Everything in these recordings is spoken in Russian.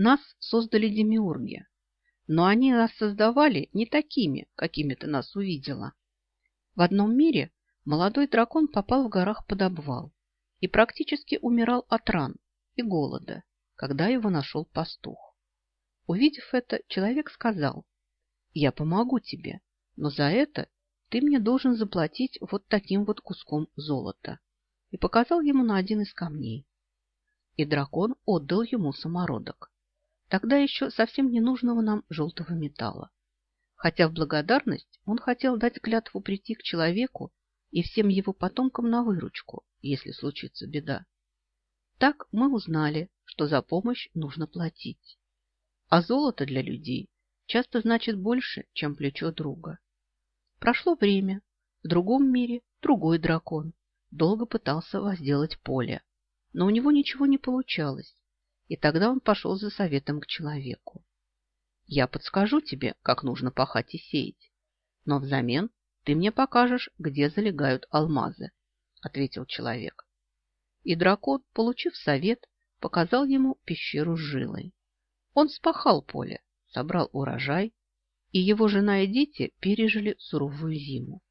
Нас создали демиурги, но они нас создавали не такими, какими ты нас увидела. В одном мире молодой дракон попал в горах под обвал и практически умирал от ран и голода, когда его нашел пастух. Увидев это, человек сказал, «Я помогу тебе, но за это ты мне должен заплатить вот таким вот куском золота» и показал ему на один из камней. И дракон отдал ему самородок. Тогда еще совсем ненужного нам желтого металла. Хотя в благодарность он хотел дать клятву прийти к человеку и всем его потомкам на выручку, если случится беда. Так мы узнали, что за помощь нужно платить. А золото для людей часто значит больше, чем плечо друга. Прошло время. В другом мире другой дракон долго пытался возделать поле, но у него ничего не получалось, и тогда он пошел за советом к человеку. Я подскажу тебе, как нужно пахать и сеять, но взамен ты мне покажешь, где залегают алмазы, ответил человек. И дракон, получив совет, показал ему пещеру с жилой. Он спахал поле, собрал урожай, и его жена и дети пережили суровую зиму.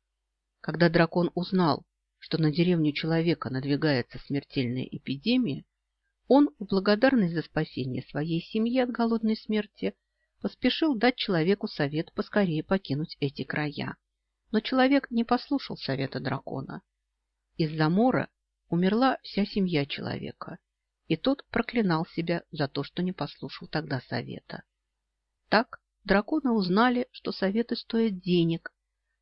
Когда дракон узнал, что на деревню человека надвигается смертельная эпидемия, он в благодарность за спасение своей семьи от голодной смерти поспешил дать человеку совет поскорее покинуть эти края. Но человек не послушал совета дракона. Из-за мора умерла вся семья человека, и тот проклинал себя за то, что не послушал тогда совета. Так драконы узнали, что советы стоят денег,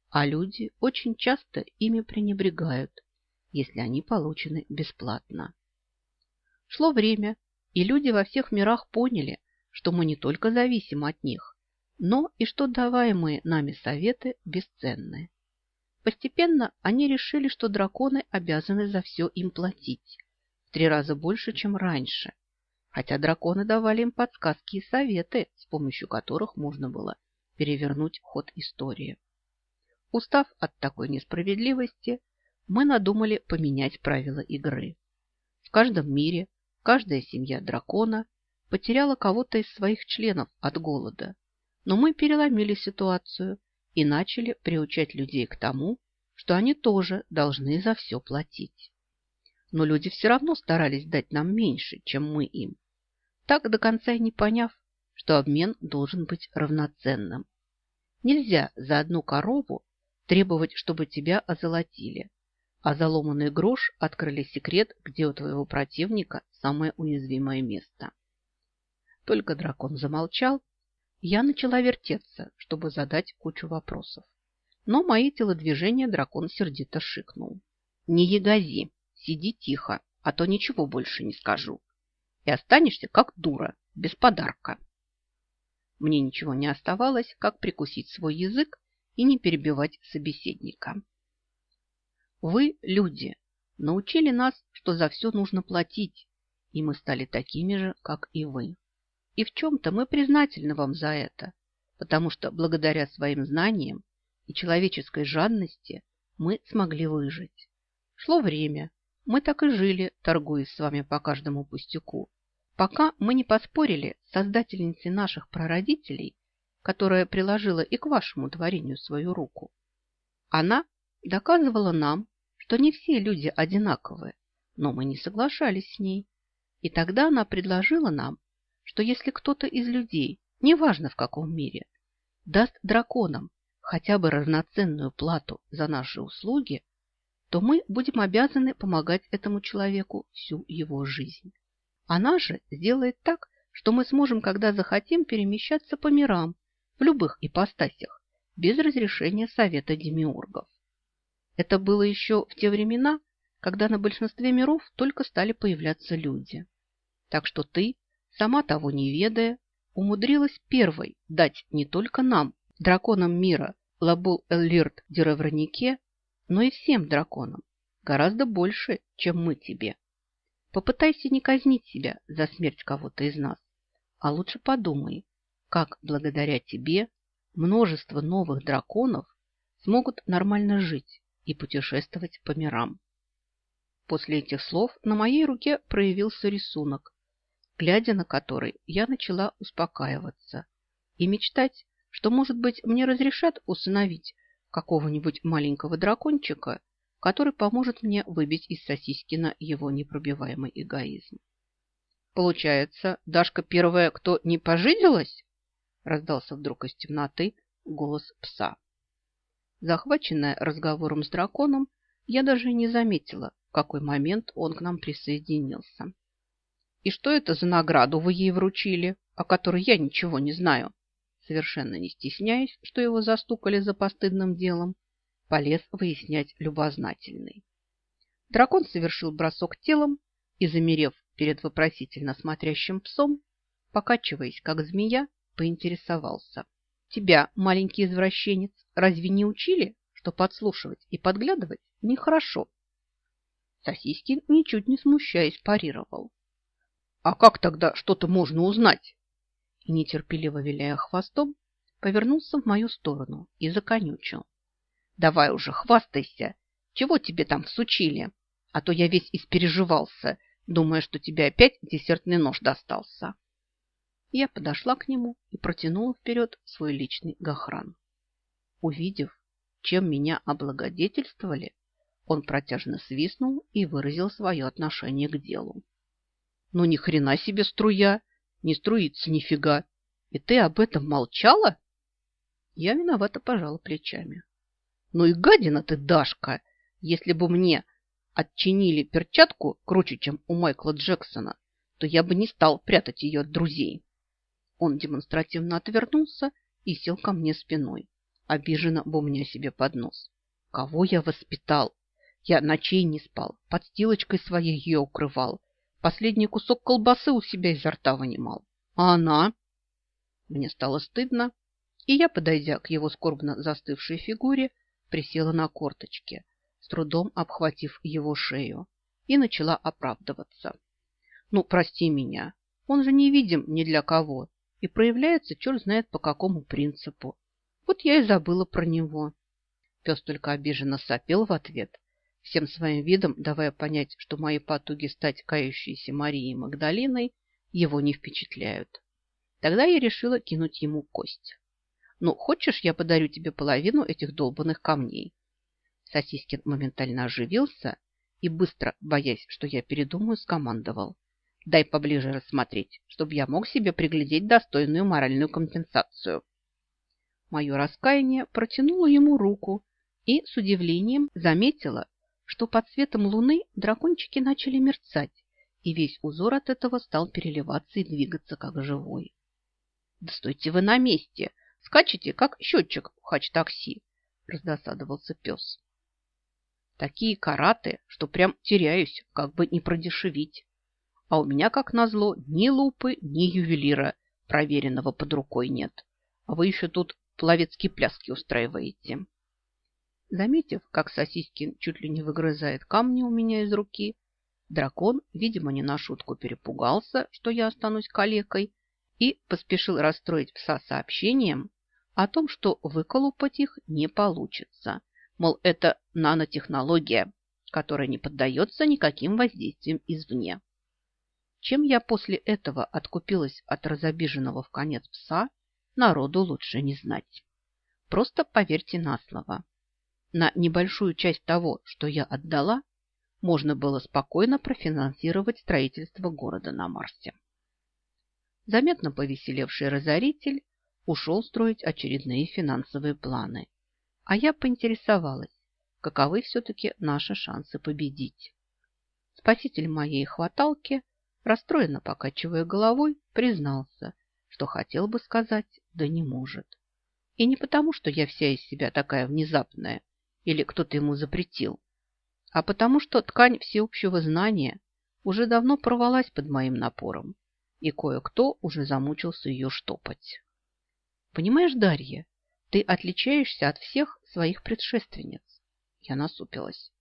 а люди очень часто ими пренебрегают, если они получены бесплатно. Шло время, и люди во всех мирах поняли, что мы не только зависим от них, но и что даваемые нами советы бесценны. Постепенно они решили, что драконы обязаны за все им платить в три раза больше, чем раньше, хотя драконы давали им подсказки и советы, с помощью которых можно было перевернуть ход истории. Устав от такой несправедливости, мы надумали поменять правила игры. В каждом мире каждая семья дракона потеряла кого-то из своих членов от голода, но мы переломили ситуацию и начали приучать людей к тому, что они тоже должны за все платить. Но люди все равно старались дать нам меньше, чем мы им, так до конца и не поняв, что обмен должен быть равноценным. Нельзя за одну корову требовать, чтобы тебя озолотили, а заломанный грош открыли секрет, где у твоего противника самое уязвимое место. Только дракон замолчал, я начала вертеться, чтобы задать кучу вопросов. Но мои телодвижения дракон сердито шикнул. «Не ягози, сиди тихо, а то ничего больше не скажу. И останешься как дура, без подарка». Мне ничего не оставалось, как прикусить свой язык и не перебивать собеседника. Вы, люди, научили нас, что за все нужно платить, и мы стали такими же, как и вы. И в чем-то мы признательны вам за это, потому что благодаря своим знаниям и человеческой жадности мы смогли выжить. Шло время, мы так и жили, торгуясь с вами по каждому пустяку, пока мы не поспорили с создательницей наших прародителей которая приложила и к вашему творению свою руку. Она доказывала нам, что не все люди одинаковые, но мы не соглашались с ней. И тогда она предложила нам, что если кто-то из людей, неважно в каком мире, даст драконам хотя бы равноценную плату за наши услуги, то мы будем обязаны помогать этому человеку всю его жизнь. Она же сделает так, что мы сможем, когда захотим, перемещаться по мирам в любых ипостасях, без разрешения Совета Демиургов. Это было еще в те времена, когда на большинстве миров только стали появляться люди. Так что ты, сама того не ведая, умудрилась первой дать не только нам, драконам мира, Лабул-Эллирт Деревранике, но и всем драконам, гораздо больше, чем мы тебе. Попытайся не казнить себя за смерть кого-то из нас, а лучше подумай, как благодаря тебе множество новых драконов смогут нормально жить и путешествовать по мирам. После этих слов на моей руке проявился рисунок, глядя на который я начала успокаиваться и мечтать, что, может быть, мне разрешат усыновить какого-нибудь маленького дракончика, который поможет мне выбить из Сосискина его непробиваемый эгоизм. Получается, Дашка первая, кто не пожиделась? Раздался вдруг из темноты голос пса. Захваченная разговором с драконом, я даже не заметила, в какой момент он к нам присоединился. «И что это за награду вы ей вручили, о которой я ничего не знаю?» Совершенно не стесняясь, что его застукали за постыдным делом, полез выяснять любознательный. Дракон совершил бросок телом и, замерев перед вопросительно смотрящим псом, покачиваясь, как змея, поинтересовался. Тебя, маленький извращенец, разве не учили, что подслушивать и подглядывать нехорошо? Сосискин, ничуть не смущаясь, парировал. А как тогда что-то можно узнать? И, нетерпеливо виляя хвостом, повернулся в мою сторону и законючил. Давай уже, хвастайся. Чего тебе там всучили? А то я весь испереживался, думая, что тебе опять десертный нож достался. Я подошла к нему и протянула вперед свой личный гахран. Увидев, чем меня облагодетельствовали, он протяжно свистнул и выразил свое отношение к делу. «Ну, ни хрена себе струя! Не струится нифига! И ты об этом молчала?» Я виновато пожала плечами. Ну и гадина ты, Дашка! Если бы мне отчинили перчатку круче, чем у Майкла Джексона, то я бы не стал прятать ее от друзей. Он демонстративно отвернулся и сел ко мне спиной, обиженно бумня себе под нос. Кого я воспитал? Я ночей не спал, подстилочкой своей ее укрывал, последний кусок колбасы у себя изо рта вынимал. А она? Мне стало стыдно, и я, подойдя к его скорбно застывшей фигуре, присела на корточки, с трудом обхватив его шею, и начала оправдываться. «Ну, прости меня, он же не видим ни для кого и проявляется черт знает по какому принципу. Вот я и забыла про него». Пес только обиженно сопел в ответ, всем своим видом давая понять, что мои потуги стать кающейся Марией Магдалиной его не впечатляют. Тогда я решила кинуть ему кость. Ну, хочешь, я подарю тебе половину этих долбанных камней?» Сосискин моментально оживился и, быстро, боясь, что я передумаю, скомандовал. «Дай поближе рассмотреть, чтобы я мог себе приглядеть достойную моральную компенсацию». Мое раскаяние протянуло ему руку и с удивлением заметила, что под светом луны дракончики начали мерцать, и весь узор от этого стал переливаться и двигаться, как живой. «Да стойте вы на месте!» Скачете, как счетчик в хач-такси, раздосадовался пес. Такие караты, что прям теряюсь, как бы не продешевить. А у меня, как назло, ни лупы, ни ювелира, проверенного под рукой нет. А вы еще тут пловецкие пляски устраиваете. Заметив, как Сосискин чуть ли не выгрызает камни у меня из руки, дракон, видимо, не на шутку перепугался, что я останусь калекой, и поспешил расстроить пса сообщением, о том, что выколупать их не получится. Мол, это нанотехнология, которая не поддается никаким воздействиям извне. Чем я после этого откупилась от разобиженного в конец пса, народу лучше не знать. Просто поверьте на слово. На небольшую часть того, что я отдала, можно было спокойно профинансировать строительство города на Марсе. Заметно повеселевший разоритель ушел строить очередные финансовые планы. А я поинтересовалась, каковы все-таки наши шансы победить. Спаситель моей хваталки, расстроенно покачивая головой, признался, что хотел бы сказать, да не может. И не потому, что я вся из себя такая внезапная, или кто-то ему запретил, а потому что ткань всеобщего знания уже давно порвалась под моим напором, и кое-кто уже замучился ее штопать. Понимаешь, Дарья, ты отличаешься от всех своих предшественниц. Я насупилась.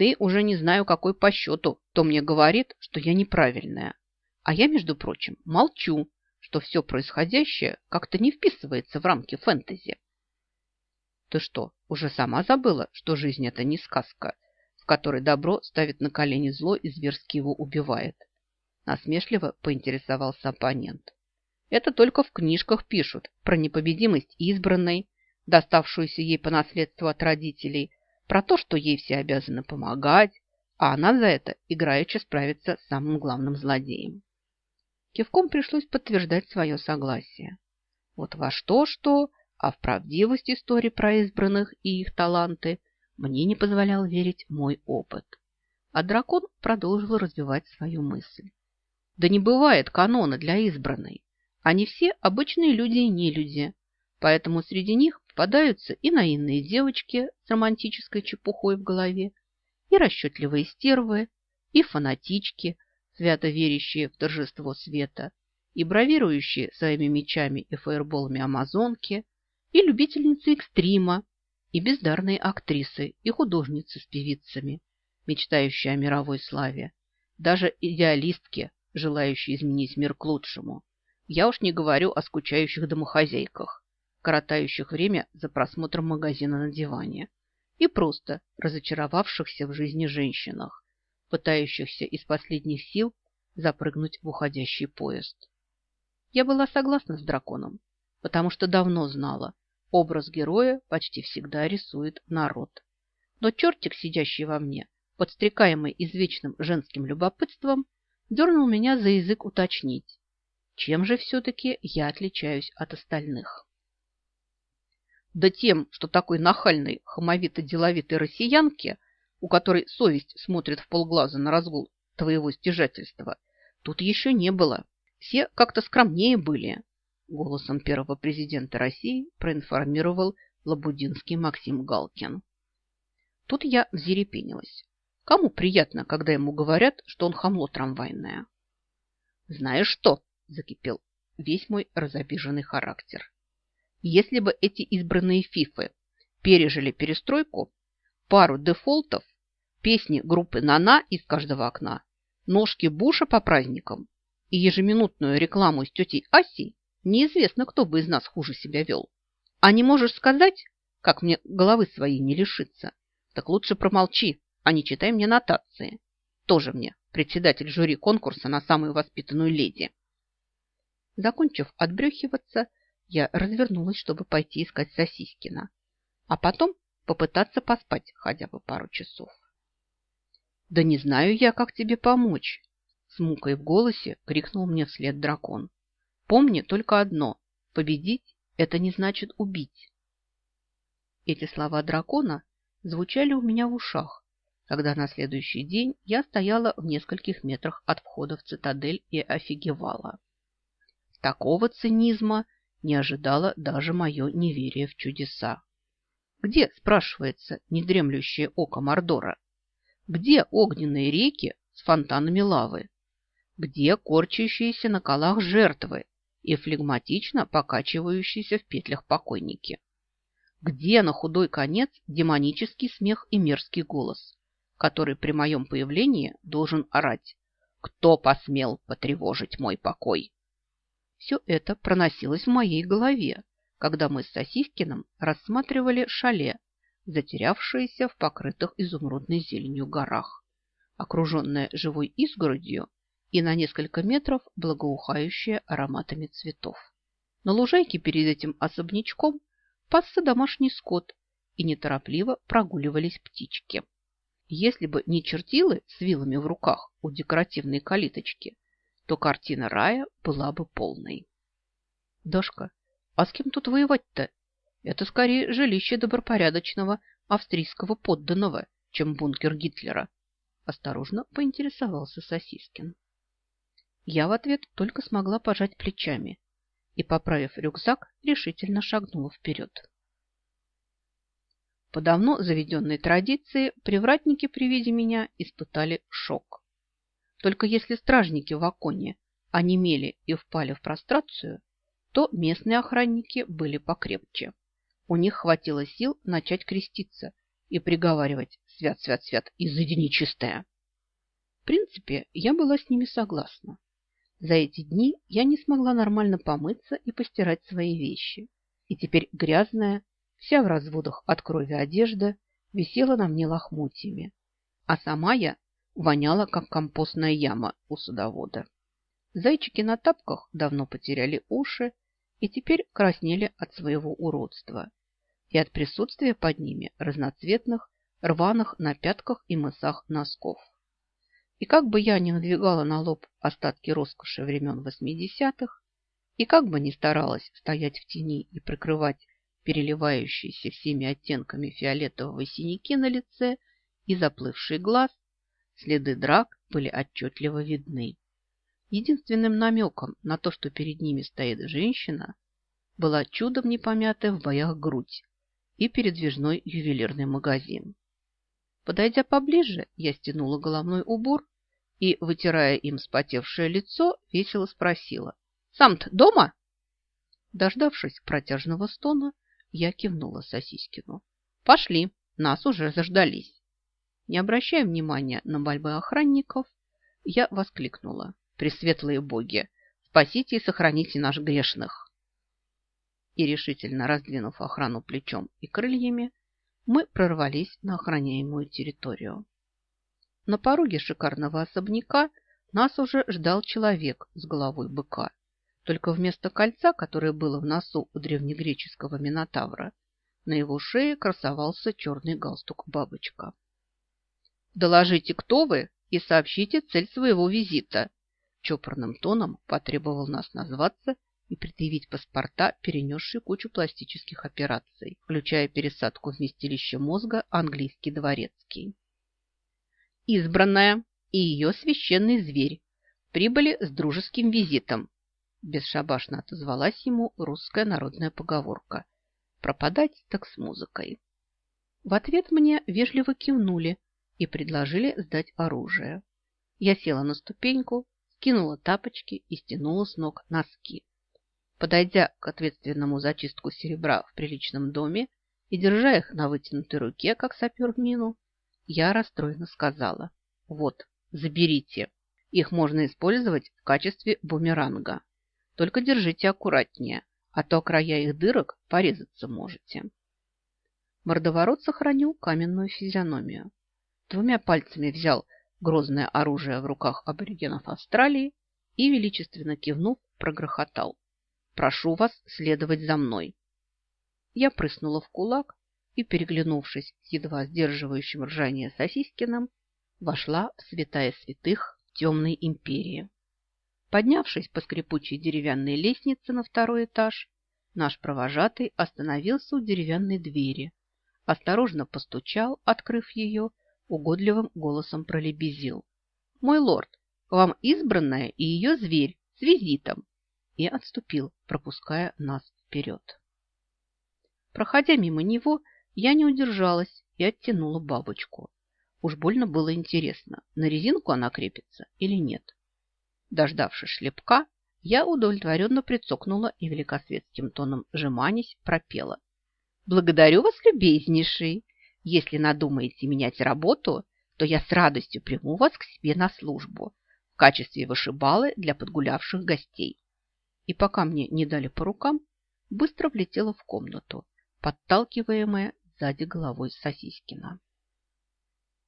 Ты уже не знаю, какой по счету, кто мне говорит, что я неправильная. А я, между прочим, молчу, что все происходящее как-то не вписывается в рамки фэнтези. Ты что, уже сама забыла, что жизнь – это не сказка, в которой добро ставит на колени зло и зверски его убивает? Насмешливо поинтересовался оппонент. Это только в книжках пишут про непобедимость избранной, доставшуюся ей по наследству от родителей, про то, что ей все обязаны помогать, а она за это играючи справится с самым главным злодеем. Кивком пришлось подтверждать свое согласие. Вот во что-что, а в правдивость истории про избранных и их таланты мне не позволял верить мой опыт. А дракон продолжил развивать свою мысль. Да не бывает канона для избранной. Они все обычные люди и нелюди, поэтому среди них попадаются и наивные девочки с романтической чепухой в голове, и расчетливые стервы, и фанатички, свято верящие в торжество света, и бравирующие своими мечами и фаерболами амазонки, и любительницы экстрима, и бездарные актрисы, и художницы с певицами, мечтающие о мировой славе, даже идеалистки, желающие изменить мир к лучшему. Я уж не говорю о скучающих домохозяйках, коротающих время за просмотром магазина на диване, и просто разочаровавшихся в жизни женщинах, пытающихся из последних сил запрыгнуть в уходящий поезд. Я была согласна с драконом, потому что давно знала, образ героя почти всегда рисует народ. Но чертик, сидящий во мне, подстрекаемый извечным женским любопытством, дернул меня за язык уточнить, чем же все-таки я отличаюсь от остальных. Да тем, что такой нахальной, хамовито-деловитой россиянке, у которой совесть смотрит в полглаза на разгул твоего стяжательства, тут еще не было. Все как-то скромнее были. Голосом первого президента России проинформировал Лабудинский Максим Галкин. Тут я взерепенилась. Кому приятно, когда ему говорят, что он хамло трамвайное? Знаешь что? Закипел весь мой разобиженный характер. Если бы эти избранные фифы пережили перестройку, пару дефолтов, песни группы «Нана» из каждого окна, ножки Буша по праздникам и ежеминутную рекламу с тетей Асей, неизвестно, кто бы из нас хуже себя вел. А не можешь сказать, как мне головы своей не лишиться, так лучше промолчи, а не читай мне нотации. Тоже мне председатель жюри конкурса на самую воспитанную леди. Закончив отбрехиваться, я развернулась, чтобы пойти искать Сосискина, а потом попытаться поспать хотя бы пару часов. «Да не знаю я, как тебе помочь!» С мукой в голосе крикнул мне вслед дракон. «Помни только одно – победить – это не значит убить!» Эти слова дракона звучали у меня в ушах, когда на следующий день я стояла в нескольких метрах от входа в цитадель и офигевала. Такого цинизма не ожидала даже мое неверие в чудеса. Где, спрашивается, недремлющее око Мордора? Где огненные реки с фонтанами лавы? Где корчащиеся на колах жертвы и флегматично покачивающиеся в петлях покойники? Где на худой конец демонический смех и мерзкий голос? который при моем появлении должен орать «Кто посмел потревожить мой покой?» Все это проносилось в моей голове, когда мы с Сосискиным рассматривали шале, затерявшееся в покрытых изумрудной зеленью горах, окруженное живой изгородью и на несколько метров благоухающее ароматами цветов. На лужайке перед этим особнячком пасся домашний скот и неторопливо прогуливались птички. Если бы не чертилы с вилами в руках у декоративной калиточки, то картина рая была бы полной. Дашка, а с кем тут воевать-то? Это скорее жилище добропорядочного австрийского подданного, чем бункер Гитлера. Осторожно поинтересовался Сосискин. Я в ответ только смогла пожать плечами и, поправив рюкзак, решительно шагнула вперед. По давно заведенной традиции привратники при виде меня испытали шок. Только если стражники в оконе онемели и впали в прострацию, то местные охранники были покрепче. У них хватило сил начать креститься и приговаривать «свят, свят, свят, изыди нечистая». В принципе, я была с ними согласна. За эти дни я не смогла нормально помыться и постирать свои вещи. И теперь грязная, Вся в разводах от крови одежда висела на мне лохмотьями, а сама я воняло, как компостная яма у садовода. Зайчики на тапках давно потеряли уши и теперь краснели от своего уродства и от присутствия под ними разноцветных, рваных на пятках и мысах носков. И как бы я ни надвигала на лоб остатки роскоши времен восьмидесятых, и как бы ни старалась стоять в тени и прикрывать переливающиеся всеми оттенками фиолетового синяки на лице и заплывший глаз, следы драк были отчетливо видны. Единственным намеком на то, что перед ними стоит женщина, была чудом не помятая в боях грудь и передвижной ювелирный магазин. Подойдя поближе, я стянула головной убор и, вытирая им спотевшее лицо, весело спросила. «Сам-то дома?» Дождавшись протяжного стона, я кивнула Сосискину. «Пошли, нас уже заждались». Не обращая внимания на мольбы охранников, я воскликнула. «Пресветлые боги, спасите и сохраните наш грешных!» И решительно раздвинув охрану плечом и крыльями, мы прорвались на охраняемую территорию. На пороге шикарного особняка нас уже ждал человек с головой быка. Только вместо кольца, которое было в носу у древнегреческого минотавра, на его шее красовался черный галстук-бабочка. «Доложите, кто вы, и сообщите цель своего визита», чопорным тоном потребовал нас назваться и предъявить паспорта, перенесшие кучу пластических операций, включая пересадку вместилища мозга английский дворецкий избранная и ее священный зверь прибыли с дружеским визитом. Бесшабашно отозвалась ему русская народная поговорка. Пропадать так с музыкой. В ответ мне вежливо кивнули и предложили сдать оружие. Я села на ступеньку, скинула тапочки и стянула с ног носки. Подойдя к ответственному зачистку серебра в приличном доме и держа их на вытянутой руке, как сапер мину, я расстроенно сказала. Вот, заберите. Их можно использовать в качестве бумеранга. Только держите аккуратнее, а то края их дырок порезаться можете. Мордоворот сохранил каменную физиономию. Двумя пальцами взял грозное оружие в руках аборигенов Австралии и, величественно кивнув, прогрохотал. «Прошу вас следовать за мной». Я прыснула в кулак и, переглянувшись с едва сдерживающим ржание Сосискиным, вошла в святая святых темной империи. Поднявшись по скрипучей деревянной лестнице на второй этаж, наш провожатый остановился у деревянной двери, осторожно постучал, открыв ее, угодливым голосом пролебезил. «Мой лорд, вам избранная и ее зверь с визитом!» и отступил, пропуская нас вперед. Проходя мимо него, я не удержалась и оттянула бабочку. Уж больно было интересно, на резинку она крепится или нет. Дождавшись шлепка, я удовлетворенно прицокнула и великосветским тоном жеманясь пропела. «Благодарю вас, любезнейший! Если надумаете менять работу, то я с радостью приму вас к себе на службу в качестве вышибалы для подгулявших гостей». И пока мне не дали по рукам, быстро влетела в комнату, подталкиваемая сзади головой Сосискина.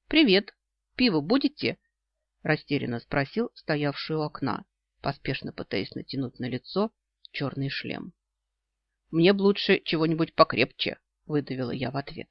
«Привет! Пиво будете?» – растерянно спросил стоявший у окна, поспешно пытаясь натянуть на лицо черный шлем. «Мне б лучше чего-нибудь покрепче», – выдавила я в ответ.